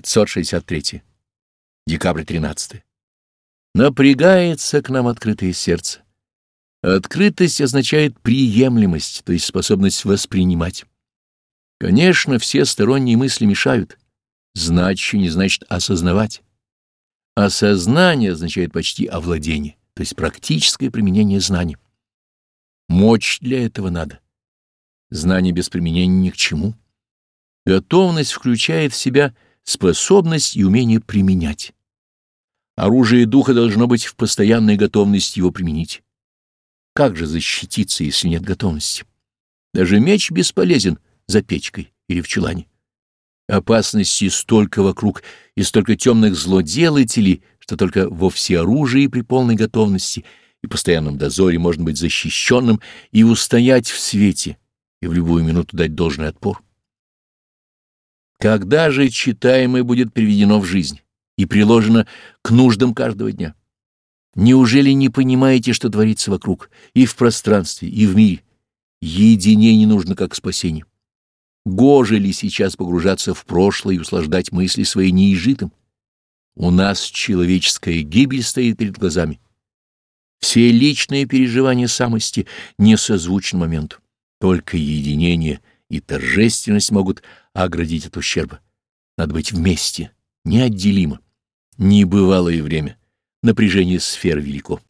563. Декабрь 13. Напрягается к нам открытое сердце. Открытость означает приемлемость, то есть способность воспринимать. Конечно, все сторонние мысли мешают. Знать еще не значит осознавать. Осознание означает почти овладение, то есть практическое применение знаний. Мощь для этого надо. Знание без применения ни к чему. Готовность включает в себя способность и умение применять. Оружие духа должно быть в постоянной готовности его применить. Как же защититься, если нет готовности? Даже меч бесполезен за печкой или в чулане. Опасности столько вокруг и столько темных злоделателей, что только во всеоружии при полной готовности и постоянном дозоре можно быть защищенным и устоять в свете, и в любую минуту дать должный отпор. Когда же читаемое будет приведено в жизнь и приложено к нуждам каждого дня? Неужели не понимаете, что творится вокруг, и в пространстве, и в мире? Единение нужно как спасение. Гоже ли сейчас погружаться в прошлое и услаждать мысли свои неизжитым? У нас человеческая гибель стоит перед глазами. Все личные переживания самости не созвучны моменту. Только единение и торжественность могут оградить от ущерба. Надо быть вместе, неотделимо. Небывалое время, напряжение сфер велико.